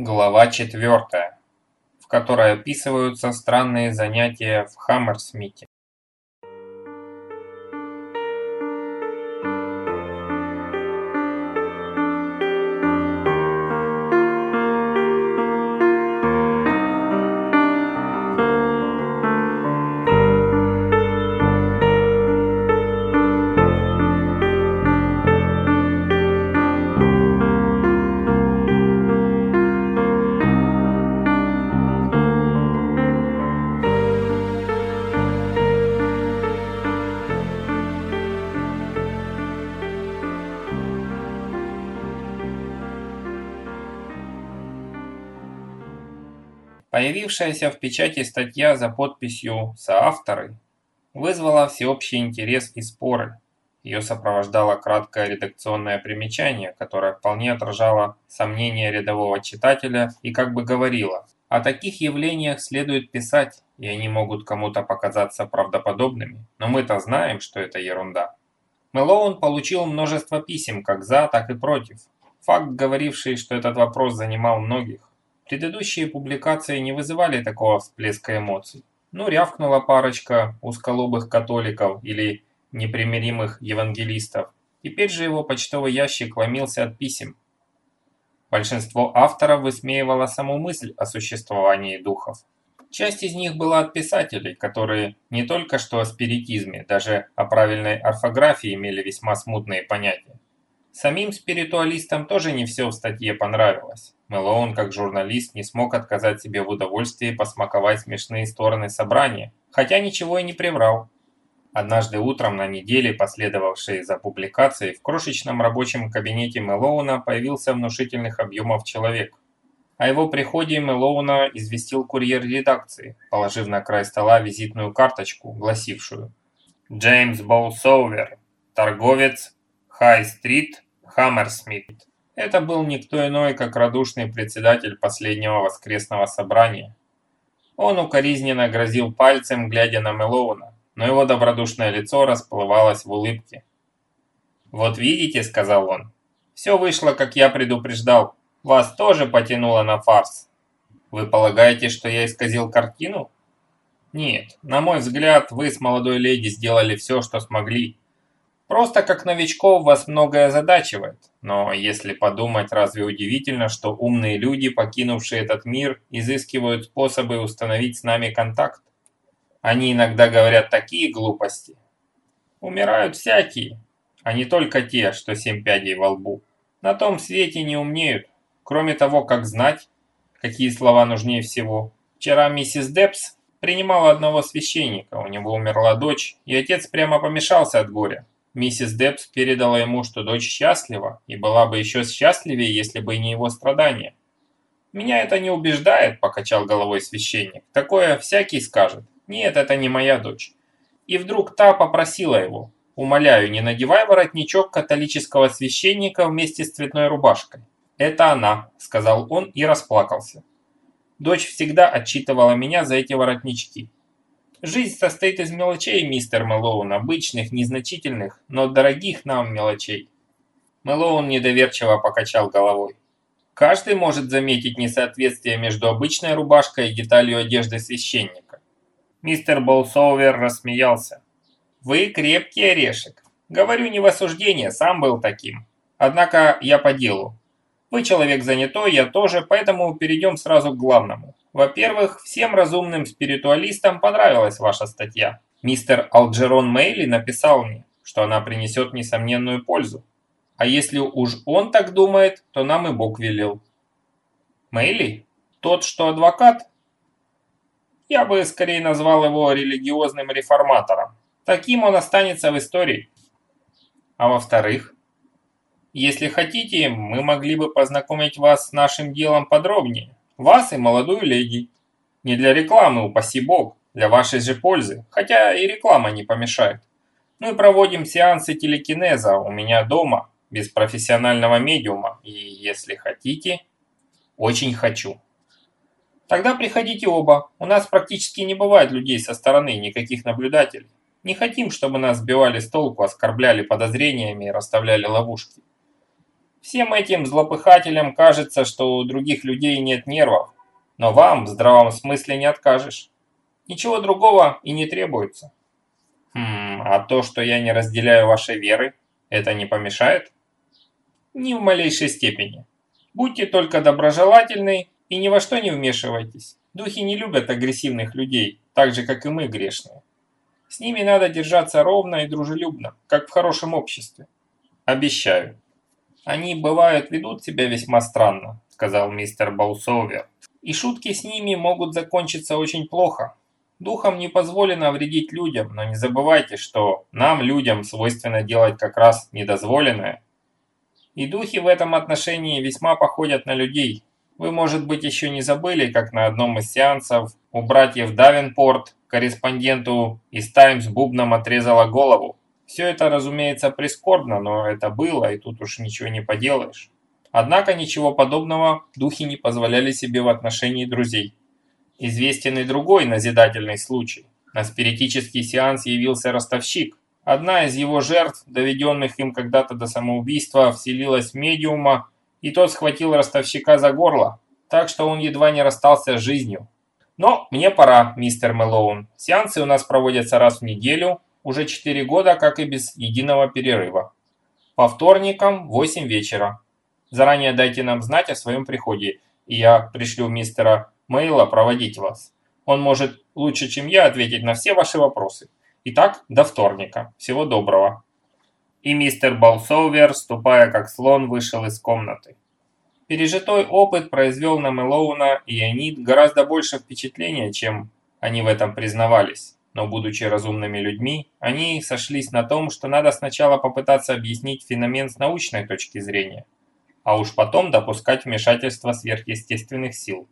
Глава 4, в которой описываются странные занятия в Хаммерсмите. Появившаяся в печати статья за подписью «Соавторы» вызвала всеобщий интерес и споры. Ее сопровождало краткое редакционное примечание, которое вполне отражало сомнения рядового читателя и как бы говорило «О таких явлениях следует писать, и они могут кому-то показаться правдоподобными, но мы-то знаем, что это ерунда». Мэлоун получил множество писем как за, так и против. Факт, говоривший, что этот вопрос занимал многих. Предыдущие публикации не вызывали такого всплеска эмоций. Ну, рявкнула парочка узколобых католиков или непримиримых евангелистов. Теперь же его почтовый ящик ломился от писем. Большинство авторов высмеивало саму мысль о существовании духов. Часть из них была от писателей, которые не только что о спиритизме, даже о правильной орфографии имели весьма смутные понятия. Самим спиритуалистам тоже не все в статье понравилось. Мэлоун, как журналист, не смог отказать себе в удовольствии посмаковать смешные стороны собрания, хотя ничего и не приврал. Однажды утром на неделе, последовавшей за публикацией, в крошечном рабочем кабинете Мэлоуна появился внушительных объемов человек. О его приходе Мэлоуна известил курьер редакции, положив на край стола визитную карточку, гласившую «Джеймс Болсовер, торговец, Хай-стрит, Хаммерсмит». Это был никто иной, как радушный председатель последнего воскресного собрания. Он укоризненно грозил пальцем, глядя на Мелоуна, но его добродушное лицо расплывалось в улыбке. «Вот видите», — сказал он, — «все вышло, как я предупреждал. Вас тоже потянуло на фарс. Вы полагаете, что я исказил картину?» «Нет, на мой взгляд, вы с молодой леди сделали все, что смогли. Просто как новичков вас многое озадачивает. Но если подумать, разве удивительно, что умные люди, покинувшие этот мир, изыскивают способы установить с нами контакт? Они иногда говорят такие глупости. Умирают всякие, а не только те, что семь пядей во лбу. На том свете не умнеют. Кроме того, как знать, какие слова нужнее всего. Вчера миссис Депс принимала одного священника, у него умерла дочь, и отец прямо помешался от горя. Миссис Депс передала ему, что дочь счастлива, и была бы еще счастливее, если бы не его страдания. «Меня это не убеждает», – покачал головой священник. «Такое всякий скажет. Нет, это не моя дочь». И вдруг та попросила его. «Умоляю, не надевай воротничок католического священника вместе с цветной рубашкой». «Это она», – сказал он и расплакался. Дочь всегда отчитывала меня за эти воротнички. Жизнь состоит из мелочей, мистер Мэлоун, обычных, незначительных, но дорогих нам мелочей. Мэлоун недоверчиво покачал головой. Каждый может заметить несоответствие между обычной рубашкой и деталью одежды священника. Мистер Болсовер рассмеялся. «Вы крепкий орешек. Говорю не в осуждение, сам был таким. Однако я по делу. Вы человек занятой, я тоже, поэтому перейдем сразу к главному. Во-первых, всем разумным спиритуалистам понравилась ваша статья. Мистер Алджерон Мейли написал мне, что она принесет несомненную пользу. А если уж он так думает, то нам и Бог велел. Мейли? Тот, что адвокат? Я бы скорее назвал его религиозным реформатором. Таким он останется в истории. А во-вторых, если хотите, мы могли бы познакомить вас с нашим делом подробнее. Вас и молодую леди. Не для рекламы, упаси бог, для вашей же пользы, хотя и реклама не помешает. Мы проводим сеансы телекинеза у меня дома, без профессионального медиума, и если хотите, очень хочу. Тогда приходите оба, у нас практически не бывает людей со стороны, никаких наблюдателей. Не хотим, чтобы нас сбивали с толку, оскорбляли подозрениями и расставляли ловушки. Всем этим злопыхателям кажется, что у других людей нет нервов, но вам в здравом смысле не откажешь. Ничего другого и не требуется. Хм, а то, что я не разделяю вашей веры, это не помешает? Ни в малейшей степени. Будьте только доброжелательны и ни во что не вмешивайтесь. Духи не любят агрессивных людей, так же, как и мы, грешные. С ними надо держаться ровно и дружелюбно, как в хорошем обществе. Обещаю. Они, бывают, ведут себя весьма странно, сказал мистер Болсовер. И шутки с ними могут закончиться очень плохо. Духам не позволено вредить людям, но не забывайте, что нам, людям, свойственно делать как раз недозволенное. И духи в этом отношении весьма походят на людей. Вы, может быть, еще не забыли, как на одном из сеансов у братьев Давенпорт корреспонденту из «Таймс» бубном отрезала голову. Все это, разумеется, прискорбно, но это было, и тут уж ничего не поделаешь. Однако ничего подобного духи не позволяли себе в отношении друзей. Известен и другой назидательный случай. На спиритический сеанс явился ростовщик. Одна из его жертв, доведенных им когда-то до самоубийства, вселилась в медиума, и тот схватил ростовщика за горло, так что он едва не расстался с жизнью. Но мне пора, мистер Мэлоун. Сеансы у нас проводятся раз в неделю, уже 4 года, как и без единого перерыва. По вторникам в 8 вечера. Заранее дайте нам знать о своем приходе, и я пришлю мистера Мейла проводить вас. Он может лучше, чем я, ответить на все ваши вопросы. Итак, до вторника. Всего доброго. И мистер Болсовер, ступая как слон, вышел из комнаты. Пережитой опыт произвел на Мэлоуна и Анит гораздо больше впечатления, чем они в этом признавались но будучи разумными людьми, они сошлись на том, что надо сначала попытаться объяснить феномен с научной точки зрения, а уж потом допускать вмешательство сверхъестественных сил.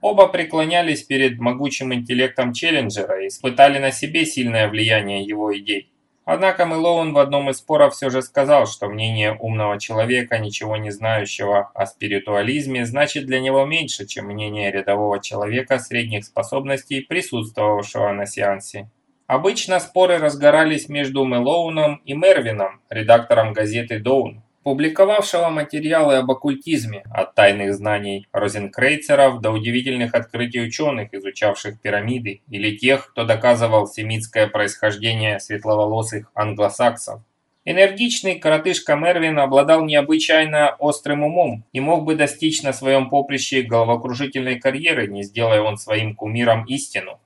Оба преклонялись перед могучим интеллектом Челленджера и испытали на себе сильное влияние его идей. Однако Мэлоун в одном из споров все же сказал, что мнение умного человека, ничего не знающего о спиритуализме, значит для него меньше, чем мнение рядового человека средних способностей, присутствовавшего на сеансе. Обычно споры разгорались между Мэлоуном и Мервином, редактором газеты «Доун» публиковавшего материалы об оккультизме, от тайных знаний розенкрейцеров до удивительных открытий ученых, изучавших пирамиды, или тех, кто доказывал семитское происхождение светловолосых англосаксов. Энергичный коротышка Мервин обладал необычайно острым умом и мог бы достичь на своем поприще головокружительной карьеры, не сделая он своим кумиром истину.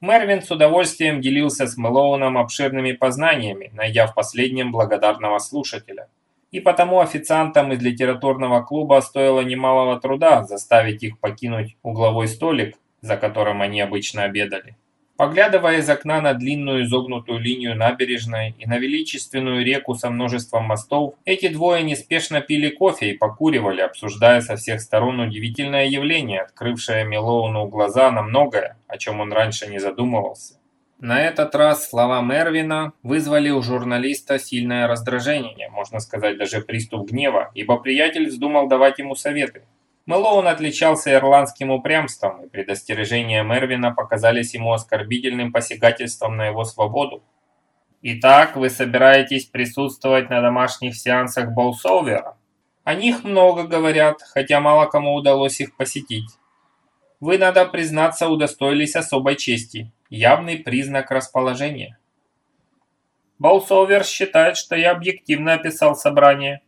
Мервин с удовольствием делился с Мэлоуном обширными познаниями, найдя в последнем благодарного слушателя и потому официантам из литературного клуба стоило немалого труда заставить их покинуть угловой столик, за которым они обычно обедали. Поглядывая из окна на длинную изогнутую линию набережной и на величественную реку со множеством мостов, эти двое неспешно пили кофе и покуривали, обсуждая со всех сторон удивительное явление, открывшее Мелоуну глаза на многое, о чем он раньше не задумывался. На этот раз слова Мервина вызвали у журналиста сильное раздражение, можно сказать даже приступ гнева, ибо приятель вздумал давать ему советы. Мэлоун отличался ирландским упрямством, и предостережения Мервина показались ему оскорбительным посягательством на его свободу. «Итак, вы собираетесь присутствовать на домашних сеансах Болсовера?» «О них много говорят, хотя мало кому удалось их посетить. Вы, надо признаться, удостоились особой чести» явный признак расположения. Болсовер считает, что я объективно описал собрание.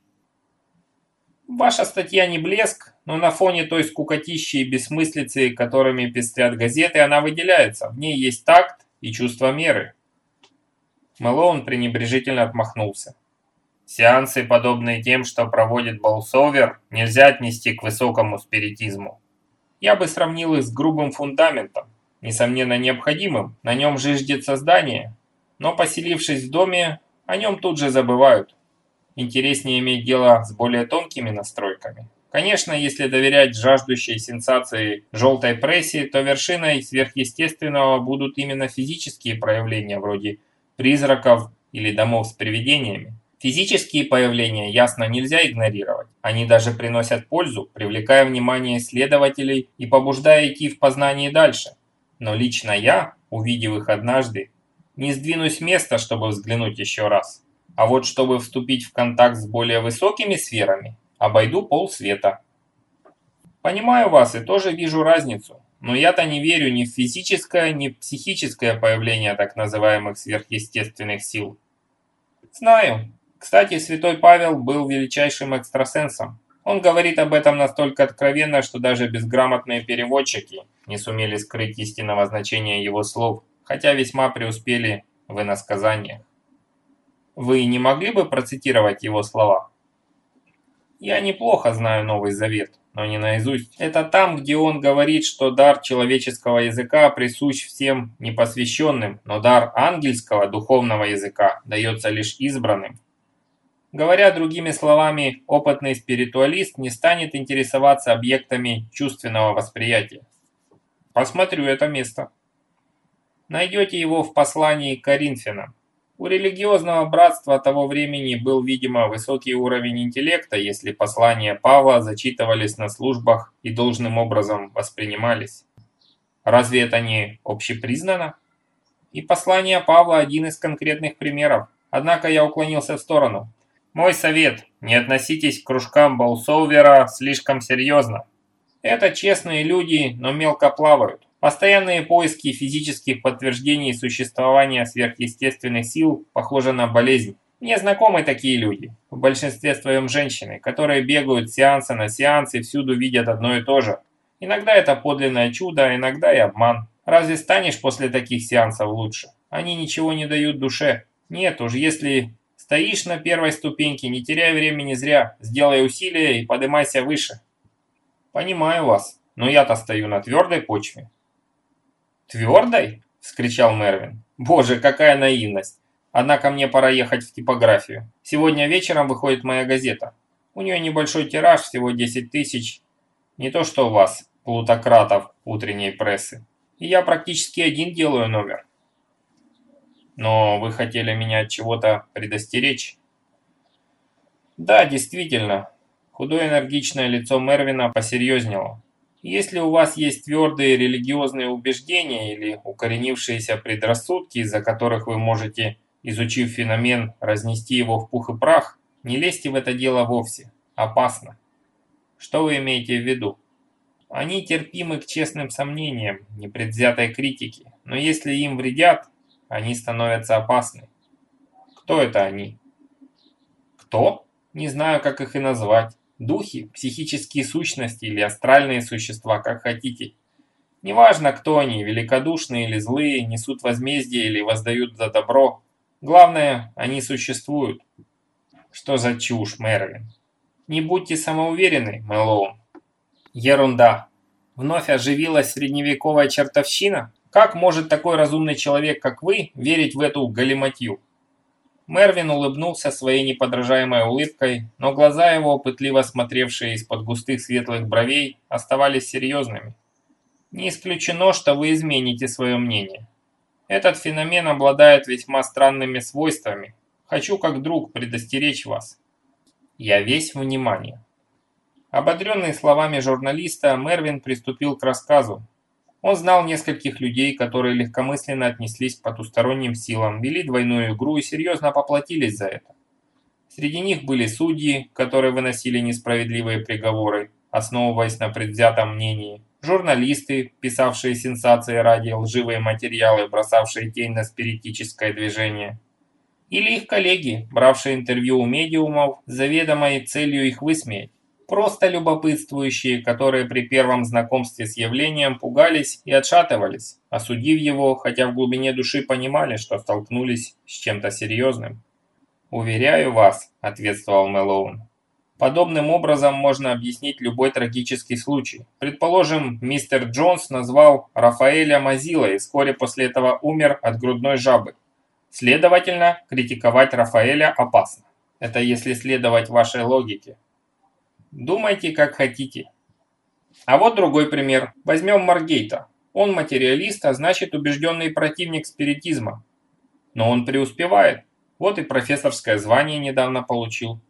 Ваша статья не блеск, но на фоне той скукотищи и бессмыслицы, которыми пестрят газеты, она выделяется. В ней есть такт и чувство меры. Мэлоун пренебрежительно отмахнулся. Сеансы, подобные тем, что проводит Болсовер, нельзя отнести к высокому спиритизму. Я бы сравнил их с грубым фундаментом, несомненно необходимым, на нем жиждется здание, но поселившись в доме, о нем тут же забывают. Интереснее иметь дело с более тонкими настройками. Конечно, если доверять жаждущей сенсации желтой прессе, то вершиной сверхъестественного будут именно физические проявления вроде призраков или домов с привидениями. Физические появления, ясно, нельзя игнорировать. Они даже приносят пользу, привлекая внимание исследователей и побуждая идти в познании дальше. Но лично я, увидев их однажды, не сдвинусь с места, чтобы взглянуть еще раз. А вот чтобы вступить в контакт с более высокими сферами, обойду полсвета. Понимаю вас и тоже вижу разницу, но я-то не верю ни в физическое, ни в психическое появление так называемых сверхъестественных сил. Знаю. Кстати, святой Павел был величайшим экстрасенсом. Он говорит об этом настолько откровенно, что даже безграмотные переводчики не сумели скрыть истинного значения его слов, хотя весьма преуспели в иносказаниях. Вы не могли бы процитировать его слова? Я неплохо знаю Новый Завет, но не наизусть. Это там, где он говорит, что дар человеческого языка присущ всем непосвященным, но дар ангельского духовного языка дается лишь избранным. Говоря другими словами, опытный спиритуалист не станет интересоваться объектами чувственного восприятия. Посмотрю это место. Найдете его в послании к. У религиозного братства того времени был, видимо, высокий уровень интеллекта, если послания Павла зачитывались на службах и должным образом воспринимались. Разве это не общепризнано? И послание Павла один из конкретных примеров. Однако я уклонился в сторону. Мой совет – не относитесь к кружкам Болсоувера слишком серьезно. Это честные люди, но мелко плавают. Постоянные поиски физических подтверждений существования сверхъестественных сил похожи на болезнь. Мне знакомы такие люди, в большинстве своем женщины, которые бегают с сеанса на сеанс и всюду видят одно и то же. Иногда это подлинное чудо, а иногда и обман. Разве станешь после таких сеансов лучше? Они ничего не дают душе. Нет уж, если стоишь на первой ступеньке, не теряй времени зря, сделай усилия и поднимайся выше. Понимаю вас, но я-то стою на твердой почве. «Твердой?» – вскричал Мервин. «Боже, какая наивность! Однако мне пора ехать в типографию. Сегодня вечером выходит моя газета. У нее небольшой тираж, всего 10 тысяч. Не то что у вас, плутократов утренней прессы. И я практически один делаю номер. Но вы хотели меня от чего-то предостеречь?» «Да, действительно». Худое энергичное лицо Мервина посерьезнело. Если у вас есть твердые религиозные убеждения или укоренившиеся предрассудки, из-за которых вы можете, изучив феномен, разнести его в пух и прах, не лезьте в это дело вовсе. Опасно. Что вы имеете в виду? Они терпимы к честным сомнениям, непредвзятой критике, но если им вредят, они становятся опасны. Кто это они? Кто? Не знаю, как их и назвать. Духи, психические сущности или астральные существа, как хотите. Неважно, кто они, великодушные или злые, несут возмездие или воздают за добро. Главное, они существуют. Что за чушь, Мервин? Не будьте самоуверенны, Мэлоун. Ерунда. Вновь оживилась средневековая чертовщина? Как может такой разумный человек, как вы, верить в эту галиматью? Мервин улыбнулся своей неподражаемой улыбкой, но глаза его, пытливо смотревшие из-под густых светлых бровей, оставались серьезными. Не исключено, что вы измените свое мнение. Этот феномен обладает весьма странными свойствами. Хочу как друг предостеречь вас. Я весь внимание. Ободренный словами журналиста, Мервин приступил к рассказу, он знал нескольких людей, которые легкомысленно отнеслись к потусторонним силам, вели двойную игру и серьезно поплатились за это. Среди них были судьи, которые выносили несправедливые приговоры, основываясь на предвзятом мнении, журналисты, писавшие сенсации ради лживые материалы, бросавшие тень на спиритическое движение, или их коллеги, бравшие интервью у медиумов заведомой целью их высмеять. Просто любопытствующие, которые при первом знакомстве с явлением пугались и отшатывались, осудив его, хотя в глубине души понимали, что столкнулись с чем-то серьезным. «Уверяю вас», – ответствовал Мэлоун, – «подобным образом можно объяснить любой трагический случай. Предположим, мистер Джонс назвал Рафаэля Мазилой и вскоре после этого умер от грудной жабы. Следовательно, критиковать Рафаэля опасно. Это если следовать вашей логике. Думайте, как хотите. А вот другой пример. Возьмем Маргейта. Он материалист, а значит убежденный противник спиритизма. Но он преуспевает. Вот и профессорское звание недавно получил.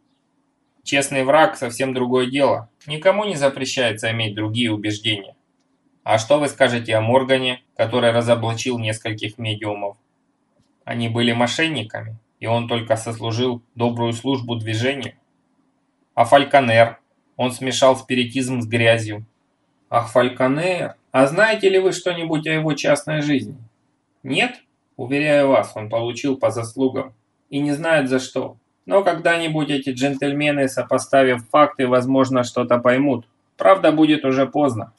Честный враг – совсем другое дело. Никому не запрещается иметь другие убеждения. А что вы скажете о Моргане, который разоблачил нескольких медиумов? Они были мошенниками. и он только сослужил добрую службу движению. А Фальконер, он смешал спиритизм с грязью. Ах, Фальконер, а знаете ли вы что-нибудь о его частной жизни? Нет? Уверяю вас, он получил по заслугам. И не знает за что. Но когда-нибудь эти джентльмены, сопоставив факты, возможно, что-то поймут. Правда, будет уже поздно.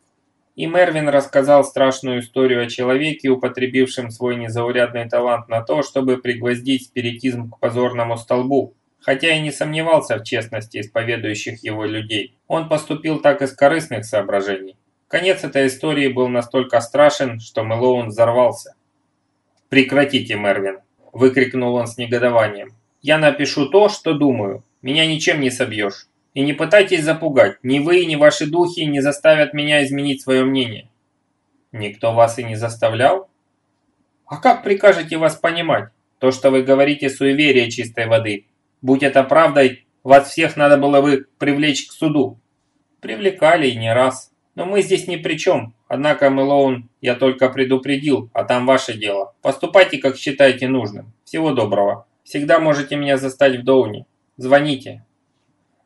И Мервин рассказал страшную историю о человеке, употребившем свой незаурядный талант на то, чтобы пригвоздить спиритизм к позорному столбу. Хотя и не сомневался в честности исповедующих его людей. Он поступил так из корыстных соображений. Конец этой истории был настолько страшен, что Мэлоун взорвался. «Прекратите, Мервин!» – выкрикнул он с негодованием. «Я напишу то, что думаю. Меня ничем не собьешь. И не пытайтесь запугать. Ни вы, ни ваши духи не заставят меня изменить свое мнение». «Никто вас и не заставлял?» «А как прикажете вас понимать? То, что вы говорите, суеверие чистой воды. Будь это правдой, вас всех надо было бы привлечь к суду». «Привлекали и не раз. Но мы здесь ни при чем. Однако, Мэлоун, я только предупредил, а там ваше дело. Поступайте, как считаете нужным. Всего доброго. Всегда можете меня застать в Доуне. Звоните.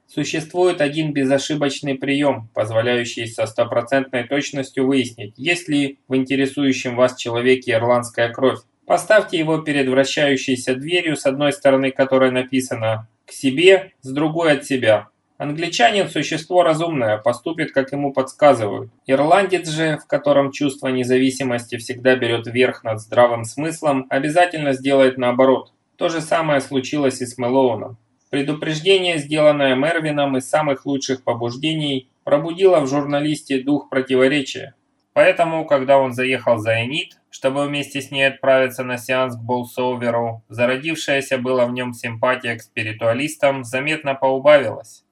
Существует один безошибочный прием, позволяющий со стопроцентной точностью выяснить, есть ли в интересующем вас человеке ирландская кровь. Поставьте его перед вращающейся дверью, с одной стороны которой написано «к себе», с другой «от себя». Англичанин – существо разумное, поступит, как ему подсказывают. Ирландец же, в котором чувство независимости всегда берет верх над здравым смыслом, обязательно сделает наоборот. То же самое случилось и с Мэлоуном. Предупреждение, сделанное Мервином из самых лучших побуждений, пробудило в журналисте дух противоречия. Поэтому, когда он заехал за Энит, чтобы вместе с ней отправиться на сеанс к Болсоверу, зародившаяся была в нем симпатия к спиритуалистам заметно поубавилась.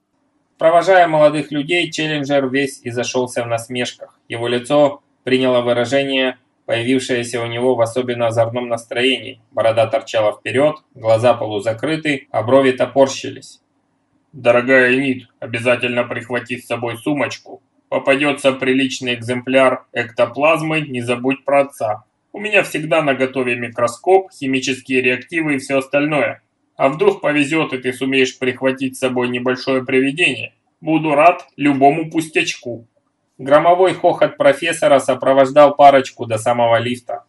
Провожая молодых людей, Челленджер весь и зашелся в насмешках. Его лицо приняло выражение, появившееся у него в особенно озорном настроении. Борода торчала вперед, глаза полузакрыты, а брови топорщились. «Дорогая Нит, обязательно прихвати с собой сумочку. Попадется приличный экземпляр эктоплазмы, не забудь про отца. У меня всегда на готове микроскоп, химические реактивы и все остальное. А вдруг повезет, и ты сумеешь прихватить с собой небольшое привидение? Буду рад любому пустячку». Громовой хохот профессора сопровождал парочку до самого лифта.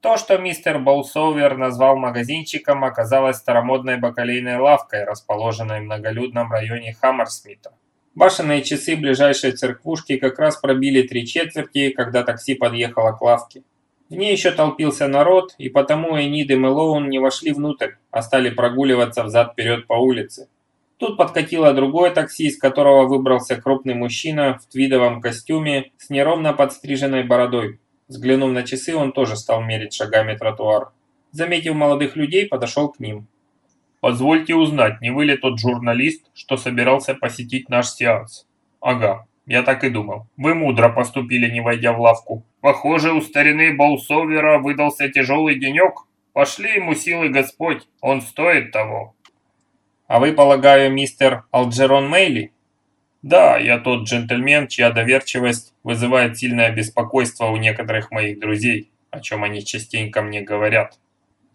То, что мистер Болсовер назвал магазинчиком, оказалось старомодной бакалейной лавкой, расположенной в многолюдном районе Хаммерсмита. Башенные часы ближайшей церквушки как раз пробили три четверти, когда такси подъехало к лавке. В ней еще толпился народ, и потому Энид и Мэлоун не вошли внутрь, а стали прогуливаться взад-вперед по улице. Тут подкатило другое такси, из которого выбрался крупный мужчина в твидовом костюме с неровно подстриженной бородой. Взглянув на часы, он тоже стал мерить шагами тротуар. Заметив молодых людей, подошел к ним. «Позвольте узнать, не вы ли тот журналист, что собирался посетить наш сеанс?» «Ага, я так и думал. Вы мудро поступили, не войдя в лавку. Похоже, у старины Болсовера выдался тяжелый денек. Пошли ему силы Господь, он стоит того. А вы, полагаю, мистер Алджерон Мейли? Да, я тот джентльмен, чья доверчивость вызывает сильное беспокойство у некоторых моих друзей, о чем они частенько мне говорят.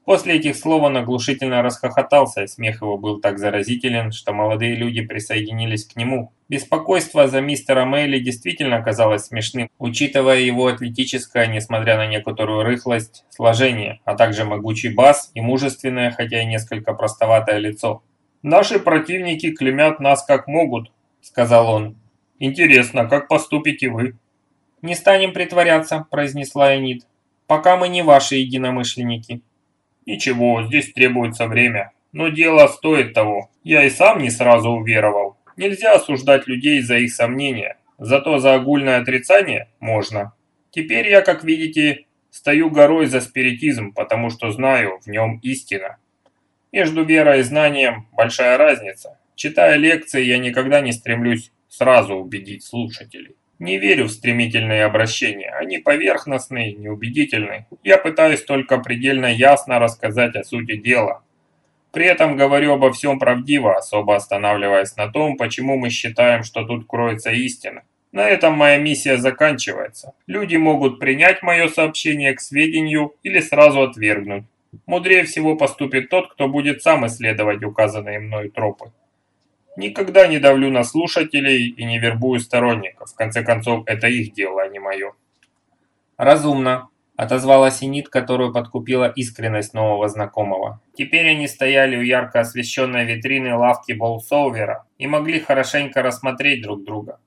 После этих слов он оглушительно расхохотался, смех его был так заразителен, что молодые люди присоединились к нему. Беспокойство за мистера Мэйли действительно казалось смешным, учитывая его атлетическое, несмотря на некоторую рыхлость, сложение, а также могучий бас и мужественное, хотя и несколько простоватое лицо. «Наши противники клемят нас как могут», — сказал он. «Интересно, как поступите вы?» «Не станем притворяться», — произнесла Энид, — «пока мы не ваши единомышленники». Ничего, здесь требуется время. Но дело стоит того. Я и сам не сразу уверовал. Нельзя осуждать людей за их сомнения. Зато за огульное отрицание можно. Теперь я, как видите, стою горой за спиритизм, потому что знаю, в нем истина. Между верой и знанием большая разница. Читая лекции, я никогда не стремлюсь сразу убедить слушателей. Не верю в стремительные обращения, они поверхностные, неубедительные. Я пытаюсь только предельно ясно рассказать о сути дела. При этом говорю обо всем правдиво, особо останавливаясь на том, почему мы считаем, что тут кроется истина. На этом моя миссия заканчивается. Люди могут принять мое сообщение к сведению или сразу отвергнуть. Мудрее всего поступит тот, кто будет сам исследовать указанные мною тропы. Никогда не давлю на слушателей и не вербую сторонников. В конце концов, это их дело, а не мое. Разумно, отозвалась Энит, которую подкупила искренность нового знакомого. Теперь они стояли у ярко освещенной витрины лавки Болсоувера и могли хорошенько рассмотреть друг друга.